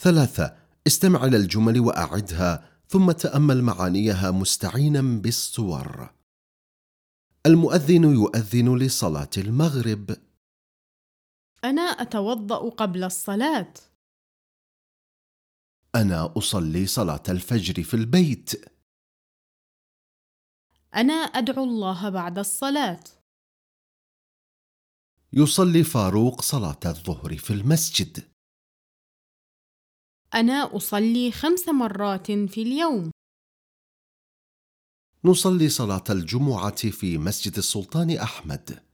ثلاثة استمع إلى الجمل وأعدها ثم تأمل معانيها مستعينا بالصور المؤذن يؤذن لصلاة المغرب أنا أتوضأ قبل الصلاة. أنا أصلي صلاة الفجر في البيت أنا أدعو الله بعد الصلاة. يصلي فاروق صلاة الظهر في المسجد أنا أصلي خمس مرات في اليوم. نصلي صلاة الجمعة في مسجد السلطان أحمد